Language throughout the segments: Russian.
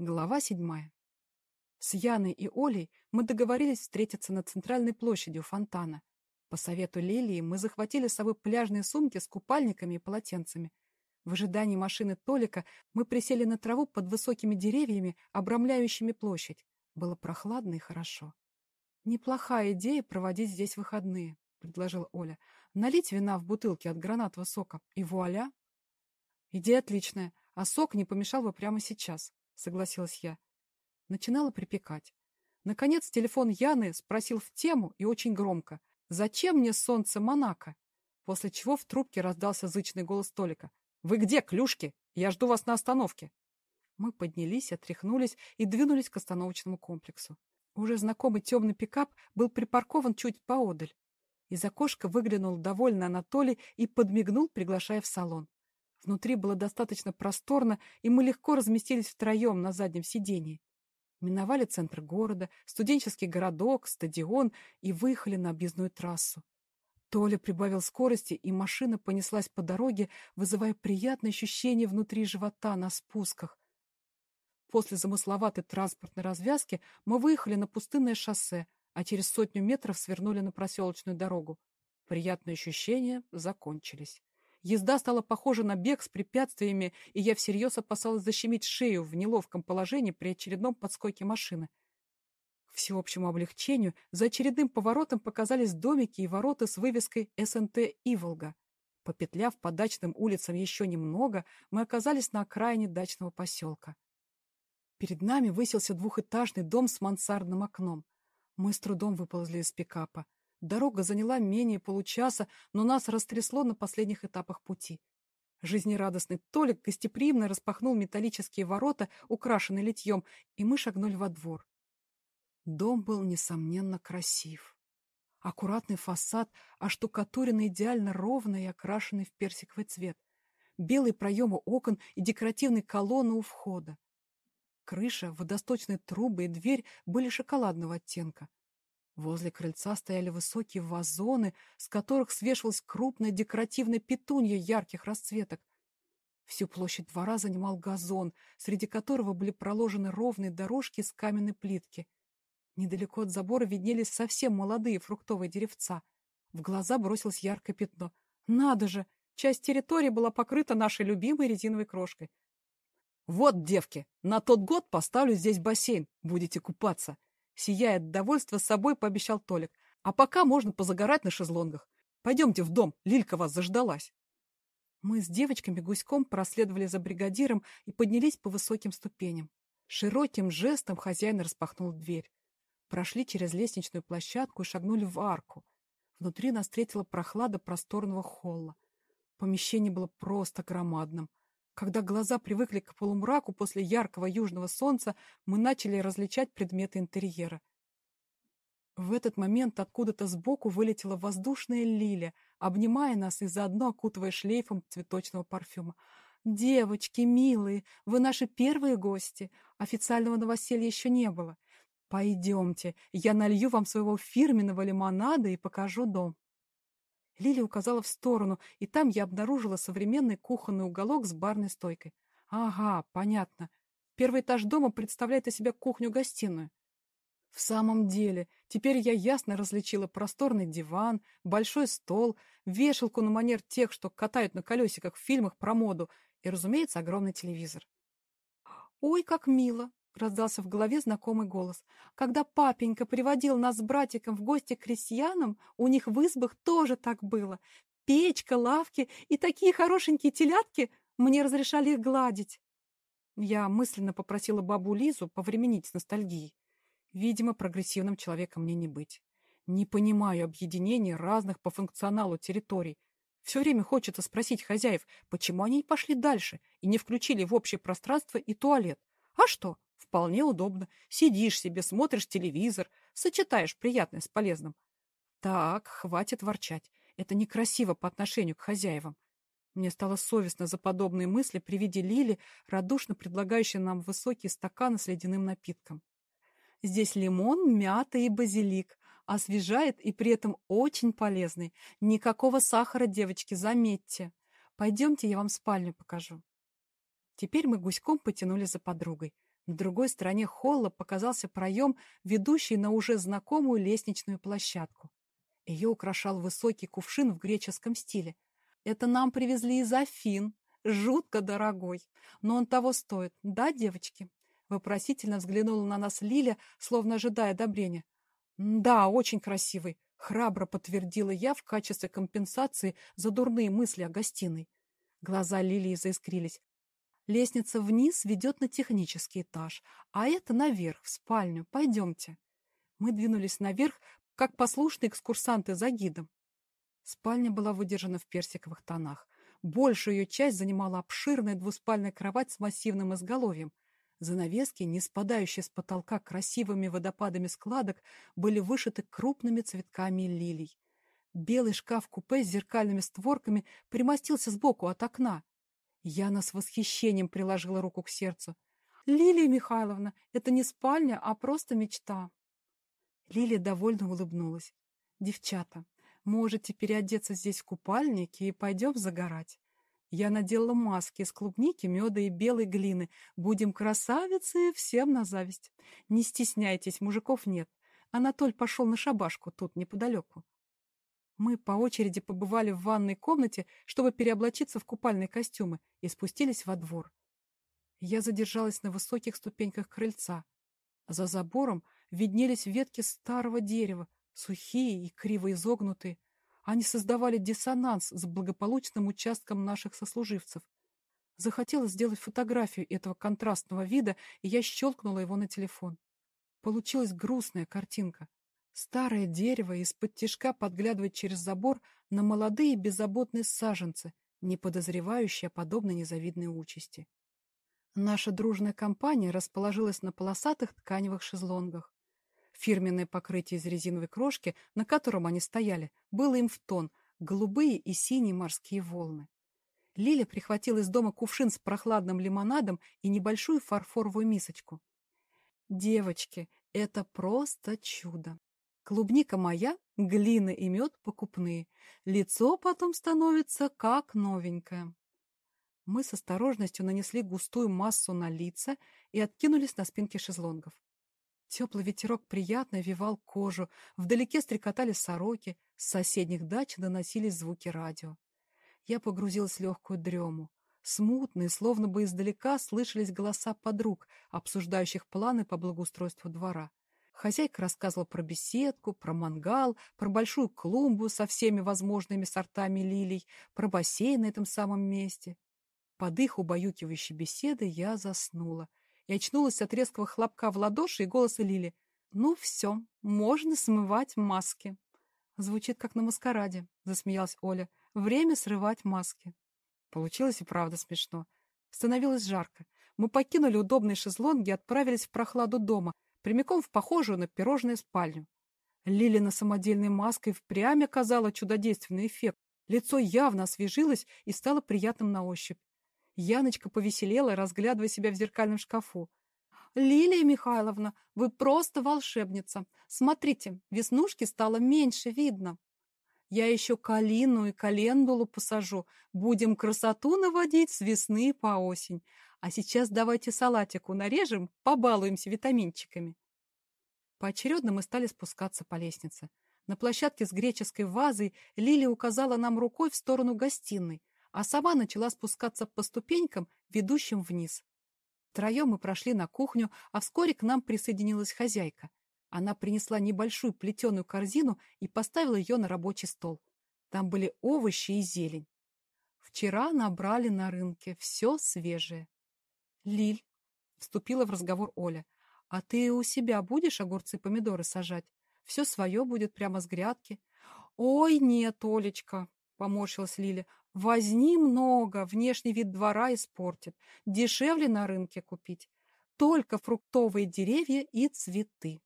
Глава седьмая. С Яной и Олей мы договорились встретиться на центральной площади у фонтана. По совету Лилии мы захватили с собой пляжные сумки с купальниками и полотенцами. В ожидании машины Толика мы присели на траву под высокими деревьями, обрамляющими площадь. Было прохладно и хорошо. «Неплохая идея проводить здесь выходные», — предложила Оля. «Налить вина в бутылке от гранатового сока, и вуаля!» «Идея отличная, а сок не помешал бы прямо сейчас», согласилась я. Начинала припекать. Наконец телефон Яны спросил в тему и очень громко. «Зачем мне солнце Монако?» После чего в трубке раздался зычный голос Толика. «Вы где, клюшки? Я жду вас на остановке». Мы поднялись, отряхнулись и двинулись к остановочному комплексу. Уже знакомый темный пикап был припаркован чуть поодаль. Из окошка выглянул довольный Анатолий и подмигнул, приглашая в салон. Внутри было достаточно просторно, и мы легко разместились втроем на заднем сидении. Миновали центр города, студенческий городок, стадион и выехали на объездную трассу. Толя прибавил скорости, и машина понеслась по дороге, вызывая приятное ощущение внутри живота на спусках. После замысловатой транспортной развязки мы выехали на пустынное шоссе, а через сотню метров свернули на проселочную дорогу. Приятные ощущения закончились. Езда стала похожа на бег с препятствиями, и я всерьез опасалась защемить шею в неловком положении при очередном подскоке машины. К всеобщему облегчению за очередным поворотом показались домики и ворота с вывеской СНТ «Иволга». Попетляв по дачным улицам еще немного, мы оказались на окраине дачного поселка. Перед нами высился двухэтажный дом с мансардным окном. Мы с трудом выползли из пикапа. Дорога заняла менее получаса, но нас растрясло на последних этапах пути. Жизнерадостный Толик гостеприимно распахнул металлические ворота, украшенные литьем, и мы шагнули во двор. Дом был, несомненно, красив. Аккуратный фасад, оштукатуренный идеально ровно и окрашенный в персиковый цвет. Белые проемы окон и декоративные колонны у входа. Крыша, водосточные трубы и дверь были шоколадного оттенка. Возле крыльца стояли высокие вазоны, с которых свешивалась крупная декоративная петунья ярких расцветок. Всю площадь двора занимал газон, среди которого были проложены ровные дорожки из каменной плитки. Недалеко от забора виднелись совсем молодые фруктовые деревца. В глаза бросилось яркое пятно. Надо же! Часть территории была покрыта нашей любимой резиновой крошкой. «Вот, девки, на тот год поставлю здесь бассейн. Будете купаться. Сияя от довольства собой, пообещал Толик. А пока можно позагорать на шезлонгах. Пойдемте в дом, Лилька вас заждалась. Мы с девочками гуськом проследовали за бригадиром и поднялись по высоким ступеням. Широким жестом хозяин распахнул дверь. Прошли через лестничную площадку и шагнули в арку. Внутри нас встретила прохлада просторного холла. Помещение было просто громадным. Когда глаза привыкли к полумраку после яркого южного солнца, мы начали различать предметы интерьера. В этот момент откуда-то сбоку вылетела воздушная лилия, обнимая нас и заодно окутывая шлейфом цветочного парфюма. «Девочки, милые, вы наши первые гости. Официального новоселья еще не было. Пойдемте, я налью вам своего фирменного лимонада и покажу дом». Лили указала в сторону, и там я обнаружила современный кухонный уголок с барной стойкой. Ага, понятно. Первый этаж дома представляет из себя кухню-гостиную. В самом деле, теперь я ясно различила просторный диван, большой стол, вешалку на манер тех, что катают на колесиках в фильмах про моду, и, разумеется, огромный телевизор. «Ой, как мило!» Раздался в голове знакомый голос. Когда папенька приводил нас с братиком в гости к крестьянам, у них в избах тоже так было. Печка, лавки и такие хорошенькие телятки, мне разрешали их гладить. Я мысленно попросила бабу Лизу повременить с ностальгией. Видимо, прогрессивным человеком мне не быть. Не понимаю объединения разных по функционалу территорий. Все время хочется спросить хозяев, почему они не пошли дальше и не включили в общее пространство и туалет. А что? Вполне удобно. Сидишь себе, смотришь телевизор, сочетаешь приятное с полезным. Так, хватит ворчать. Это некрасиво по отношению к хозяевам. Мне стало совестно за подобные мысли при виде Лили, радушно предлагающей нам высокие стаканы с ледяным напитком. Здесь лимон, мята и базилик. Освежает и при этом очень полезный. Никакого сахара, девочки, заметьте. Пойдемте, я вам спальню покажу. Теперь мы гуськом потянули за подругой. На другой стороне холла показался проем, ведущий на уже знакомую лестничную площадку. Ее украшал высокий кувшин в греческом стиле. Это нам привезли из Афин. Жутко дорогой. Но он того стоит. Да, девочки? Вопросительно взглянула на нас Лиля, словно ожидая одобрения. Да, очень красивый. Храбро подтвердила я в качестве компенсации за дурные мысли о гостиной. Глаза Лилии заискрились. Лестница вниз ведет на технический этаж, а это наверх, в спальню. Пойдемте. Мы двинулись наверх, как послушные экскурсанты за гидом. Спальня была выдержана в персиковых тонах. Большую ее часть занимала обширная двуспальная кровать с массивным изголовьем. Занавески, не спадающие с потолка красивыми водопадами складок, были вышиты крупными цветками лилий. Белый шкаф-купе с зеркальными створками примостился сбоку от окна. Яна с восхищением приложила руку к сердцу. «Лилия Михайловна, это не спальня, а просто мечта!» Лилия довольно улыбнулась. «Девчата, можете переодеться здесь в купальники и пойдем загорать. Я наделала маски из клубники, меда и белой глины. Будем красавицы, всем на зависть. Не стесняйтесь, мужиков нет. Анатоль пошел на шабашку тут, неподалеку. Мы по очереди побывали в ванной комнате, чтобы переоблачиться в купальные костюмы, и спустились во двор. Я задержалась на высоких ступеньках крыльца. За забором виднелись ветки старого дерева, сухие и криво изогнутые. Они создавали диссонанс с благополучным участком наших сослуживцев. Захотелось сделать фотографию этого контрастного вида, и я щелкнула его на телефон. Получилась грустная картинка. Старое дерево из-под тишка подглядывает через забор на молодые беззаботные саженцы, не подозревающие о подобной незавидной участи. Наша дружная компания расположилась на полосатых тканевых шезлонгах. Фирменное покрытие из резиновой крошки, на котором они стояли, было им в тон, голубые и синие морские волны. Лиля прихватила из дома кувшин с прохладным лимонадом и небольшую фарфоровую мисочку. «Девочки, это просто чудо!» Клубника моя, глина и мед покупные. Лицо потом становится как новенькое. Мы с осторожностью нанесли густую массу на лица и откинулись на спинки шезлонгов. Теплый ветерок приятно вивал кожу, вдалеке стрекотали сороки, с соседних дач доносились звуки радио. Я погрузилась в легкую дрему. Смутные, словно бы издалека, слышались голоса подруг, обсуждающих планы по благоустройству двора. Хозяйка рассказывала про беседку, про мангал, про большую клумбу со всеми возможными сортами лилий, про бассейн на этом самом месте. Под их убаюкивающей беседы я заснула и очнулась от резкого хлопка в ладоши и голоса Лили. «Ну все, можно смывать маски». «Звучит как на маскараде», — засмеялась Оля. «Время срывать маски». Получилось и правда смешно. Становилось жарко. Мы покинули удобные шезлонги и отправились в прохладу дома — прямиком в похожую на пирожное спальню. Лилина самодельной маской впрямь оказала чудодейственный эффект. Лицо явно освежилось и стало приятным на ощупь. Яночка повеселела, разглядывая себя в зеркальном шкафу. «Лилия Михайловна, вы просто волшебница! Смотрите, веснушки стало меньше видно!» «Я еще калину и календулу посажу. Будем красоту наводить с весны по осень. А сейчас давайте салатику нарежем, побалуемся витаминчиками. Поочередно мы стали спускаться по лестнице. На площадке с греческой вазой Лили указала нам рукой в сторону гостиной, а сама начала спускаться по ступенькам, ведущим вниз. Втроем мы прошли на кухню, а вскоре к нам присоединилась хозяйка. Она принесла небольшую плетеную корзину и поставила ее на рабочий стол. Там были овощи и зелень. Вчера набрали на рынке все свежее. Лиль, вступила в разговор Оля, а ты у себя будешь огурцы-помидоры сажать? Все свое будет прямо с грядки. Ой, нет, Олечка, поморщилась Лиля, возни много, внешний вид двора испортит. Дешевле на рынке купить. Только фруктовые деревья и цветы.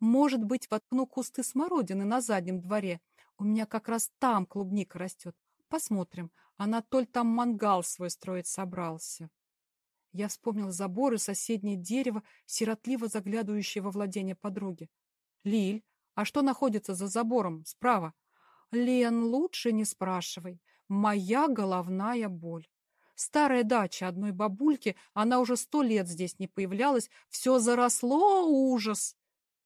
Может быть, воткну кусты смородины на заднем дворе. У меня как раз там клубника растет. Посмотрим. Анатоль там мангал свой строить собрался. Я вспомнил забор и соседнее дерево, сиротливо заглядывающее во владение подруги. «Лиль, а что находится за забором, справа?» «Лен, лучше не спрашивай. Моя головная боль. Старая дача одной бабульки, она уже сто лет здесь не появлялась, все заросло, ужас.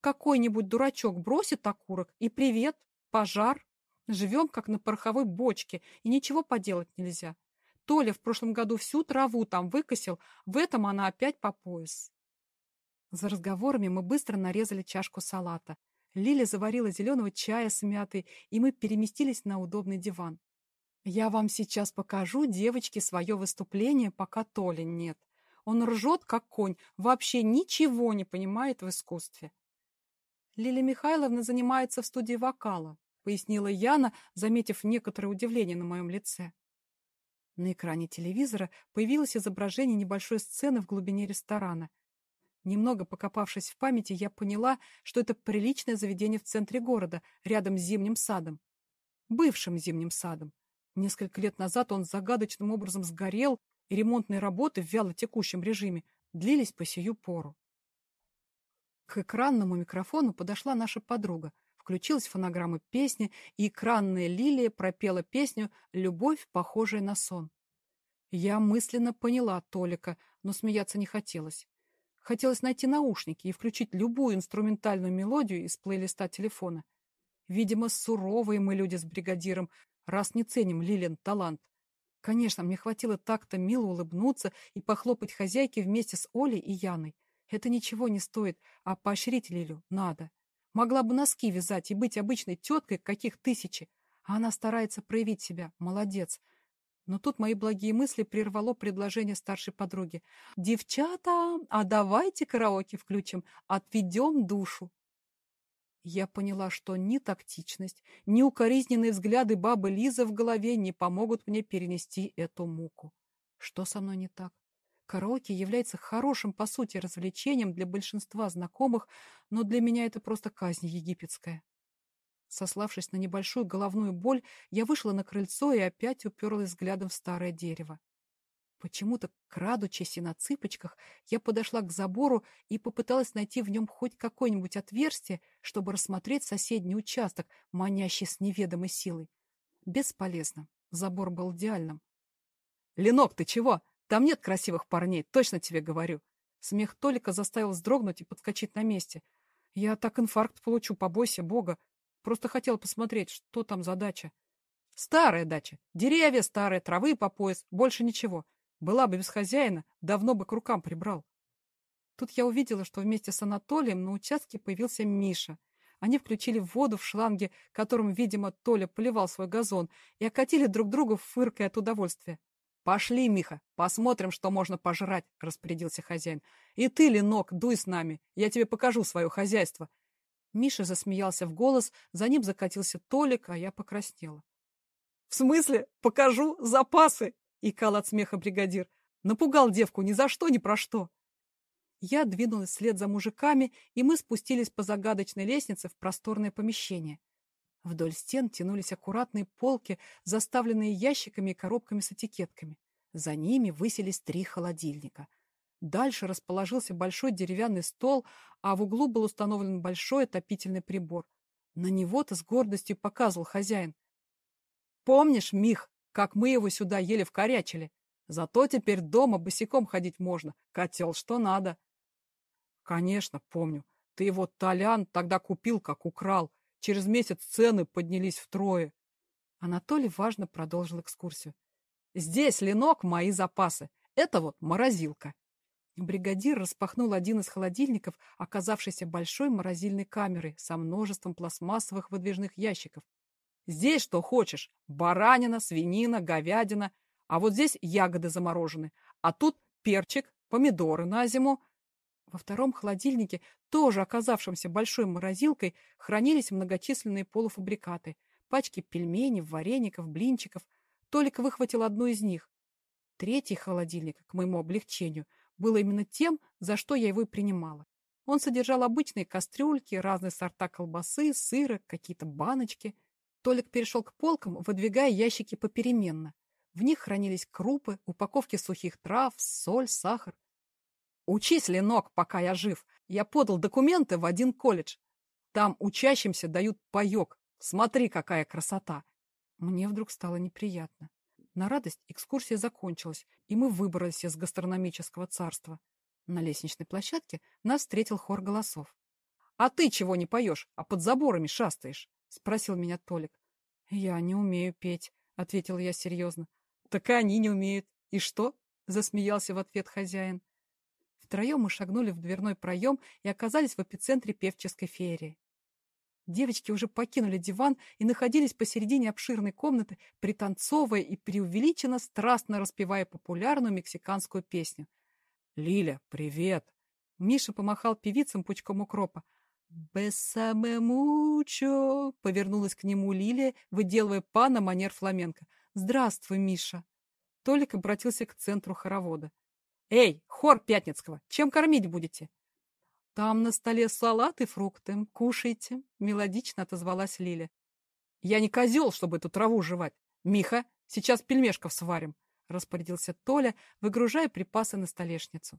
Какой-нибудь дурачок бросит окурок, и привет, пожар. Живем, как на пороховой бочке, и ничего поделать нельзя. Толя в прошлом году всю траву там выкосил, в этом она опять по пояс. За разговорами мы быстро нарезали чашку салата. Лиля заварила зеленого чая с мятой, и мы переместились на удобный диван. Я вам сейчас покажу, девочки, свое выступление, пока Толи нет. Он ржет, как конь, вообще ничего не понимает в искусстве. Лилия Михайловна занимается в студии вокала, пояснила Яна, заметив некоторое удивление на моем лице. На экране телевизора появилось изображение небольшой сцены в глубине ресторана. Немного покопавшись в памяти, я поняла, что это приличное заведение в центре города, рядом с зимним садом. Бывшим зимним садом. Несколько лет назад он загадочным образом сгорел, и ремонтные работы в вялотекущем режиме длились по сию пору. К экранному микрофону подошла наша подруга, включилась фонограмма песни, и экранная лилия пропела песню «Любовь, похожая на сон». Я мысленно поняла Толика, но смеяться не хотелось. Хотелось найти наушники и включить любую инструментальную мелодию из плейлиста телефона. Видимо, суровые мы люди с бригадиром, раз не ценим Лилин талант. Конечно, мне хватило так-то мило улыбнуться и похлопать хозяйке вместе с Олей и Яной. Это ничего не стоит, а поощрить Лилю надо. Могла бы носки вязать и быть обычной теткой, каких тысячи. А она старается проявить себя. Молодец. Но тут мои благие мысли прервало предложение старшей подруги. «Девчата, а давайте караоке включим, отведем душу». Я поняла, что ни тактичность, ни укоризненные взгляды бабы Лизы в голове не помогут мне перенести эту муку. Что со мной не так? Караоке является хорошим, по сути, развлечением для большинства знакомых, но для меня это просто казнь египетская. Сославшись на небольшую головную боль, я вышла на крыльцо и опять уперлась взглядом в старое дерево. Почему-то, крадучись и на цыпочках, я подошла к забору и попыталась найти в нем хоть какое-нибудь отверстие, чтобы рассмотреть соседний участок, манящий с неведомой силой. Бесполезно. Забор был идеальным. «Ленок, ты чего? Там нет красивых парней, точно тебе говорю!» Смех Толика заставил вздрогнуть и подскочить на месте. «Я так инфаркт получу, побойся Бога. Просто хотела посмотреть, что там за дача». «Старая дача. Деревья старые, травы по пояс, больше ничего. Была бы без хозяина, давно бы к рукам прибрал. Тут я увидела, что вместе с Анатолием на участке появился Миша. Они включили воду в шланге, которым, видимо, Толя поливал свой газон, и окатили друг друга, фыркая от удовольствия. «Пошли, Миха, посмотрим, что можно пожрать», — распорядился хозяин. «И ты, Ленок, дуй с нами, я тебе покажу свое хозяйство». Миша засмеялся в голос, за ним закатился Толик, а я покраснела. «В смысле? Покажу запасы!» — икал от смеха бригадир. «Напугал девку ни за что, ни про что!» Я двинулась вслед за мужиками, и мы спустились по загадочной лестнице в просторное помещение. Вдоль стен тянулись аккуратные полки, заставленные ящиками и коробками с этикетками. За ними высились три холодильника. Дальше расположился большой деревянный стол, а в углу был установлен большой отопительный прибор. На него-то с гордостью показывал хозяин. «Помнишь, Мих, как мы его сюда еле вкорячили. Зато теперь дома босиком ходить можно. Котел что надо. Конечно, помню. Ты его, Толян, тогда купил, как украл. Через месяц цены поднялись втрое. Анатолий важно продолжил экскурсию. Здесь, Ленок, мои запасы. Это вот морозилка. Бригадир распахнул один из холодильников, оказавшийся большой морозильной камерой со множеством пластмассовых выдвижных ящиков, Здесь что хочешь. Баранина, свинина, говядина. А вот здесь ягоды заморожены. А тут перчик, помидоры на зиму. Во втором холодильнике, тоже оказавшемся большой морозилкой, хранились многочисленные полуфабрикаты. Пачки пельменей, вареников, блинчиков. Толик выхватил одну из них. Третий холодильник, к моему облегчению, был именно тем, за что я его и принимала. Он содержал обычные кастрюльки, разные сорта колбасы, сыра, какие-то баночки – Толик перешел к полкам, выдвигая ящики попеременно. В них хранились крупы, упаковки сухих трав, соль, сахар. «Учись, Ленок, пока я жив. Я подал документы в один колледж. Там учащимся дают паек. Смотри, какая красота!» Мне вдруг стало неприятно. На радость экскурсия закончилась, и мы выбрались из гастрономического царства. На лестничной площадке нас встретил хор голосов. «А ты чего не поешь, а под заборами шастаешь?» — спросил меня Толик. «Я не умею петь», — ответил я серьезно. «Так и они не умеют. И что?» — засмеялся в ответ хозяин. Втроем мы шагнули в дверной проем и оказались в эпицентре певческой феерии. Девочки уже покинули диван и находились посередине обширной комнаты, пританцовывая и преувеличенно страстно распевая популярную мексиканскую песню. «Лиля, привет!» Миша помахал певицам пучком укропа. «Бесаме мучо!» — повернулась к нему Лилия, выделывая па манер фламенко. «Здравствуй, Миша!» Толик обратился к центру хоровода. «Эй, хор Пятницкого, чем кормить будете?» «Там на столе салат и фрукты. Кушайте», — мелодично отозвалась Лиля. «Я не козел, чтобы эту траву жевать. Миха, сейчас пельмешков сварим», — распорядился Толя, выгружая припасы на столешницу.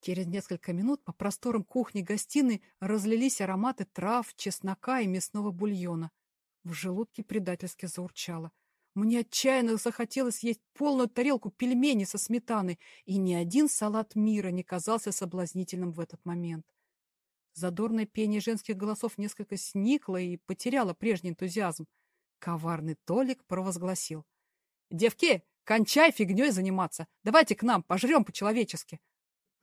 Через несколько минут по просторам кухни-гостиной разлились ароматы трав, чеснока и мясного бульона. В желудке предательски заурчало. Мне отчаянно захотелось есть полную тарелку пельменей со сметаной, и ни один салат мира не казался соблазнительным в этот момент. Задорное пение женских голосов несколько сникло и потеряло прежний энтузиазм. Коварный Толик провозгласил. «Девки, кончай фигней заниматься! Давайте к нам, пожрем по-человечески!»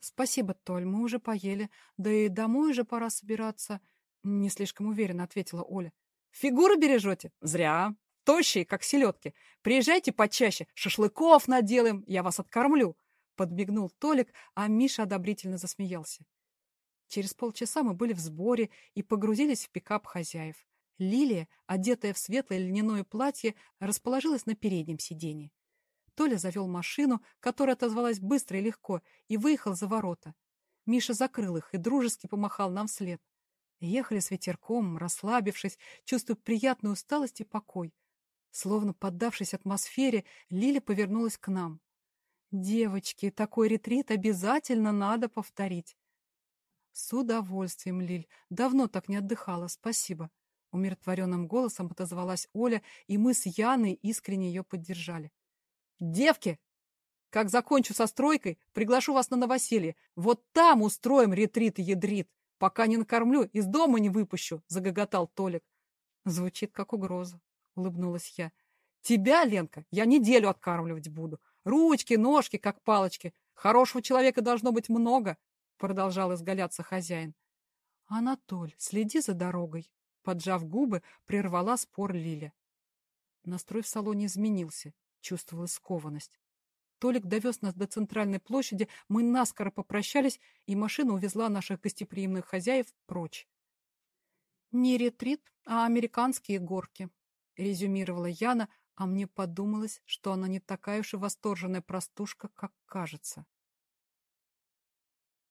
«Спасибо, Толь, мы уже поели. Да и домой уже пора собираться», — не слишком уверенно ответила Оля. «Фигуру бережете? Зря тощие, как селедки. Приезжайте почаще, шашлыков наделаем, я вас откормлю. Подбегнул Толик, а Миша одобрительно засмеялся. Через полчаса мы были в сборе и погрузились в пикап хозяев. Лилия, одетая в светлое льняное платье, расположилась на переднем сиденье. Толя завел машину, которая отозвалась быстро и легко, и выехал за ворота. Миша закрыл их и дружески помахал нам вслед. Ехали с ветерком, расслабившись, чувствуя приятную усталость и покой. Словно поддавшись атмосфере, Лиля повернулась к нам. «Девочки, такой ретрит обязательно надо повторить». «С удовольствием, Лиль. Давно так не отдыхала, спасибо». Умиротворенным голосом отозвалась Оля, и мы с Яной искренне ее поддержали. «Девки! Как закончу со стройкой, приглашу вас на новоселье. Вот там устроим ретрит ядрит. Пока не накормлю, из дома не выпущу», — загоготал Толик. Звучит как угроза. — улыбнулась я. «Тебя, Ленка, я неделю откармливать буду. Ручки, ножки, как палочки. Хорошего человека должно быть много», — продолжал изгаляться хозяин. «Анатоль, следи за дорогой», — поджав губы, прервала спор Лиля. Настрой в салоне изменился, чувствовала скованность. Толик довез нас до центральной площади, мы наскоро попрощались, и машина увезла наших гостеприимных хозяев прочь. Не ретрит, а американские горки, — резюмировала Яна, а мне подумалось, что она не такая уж и восторженная простушка, как кажется.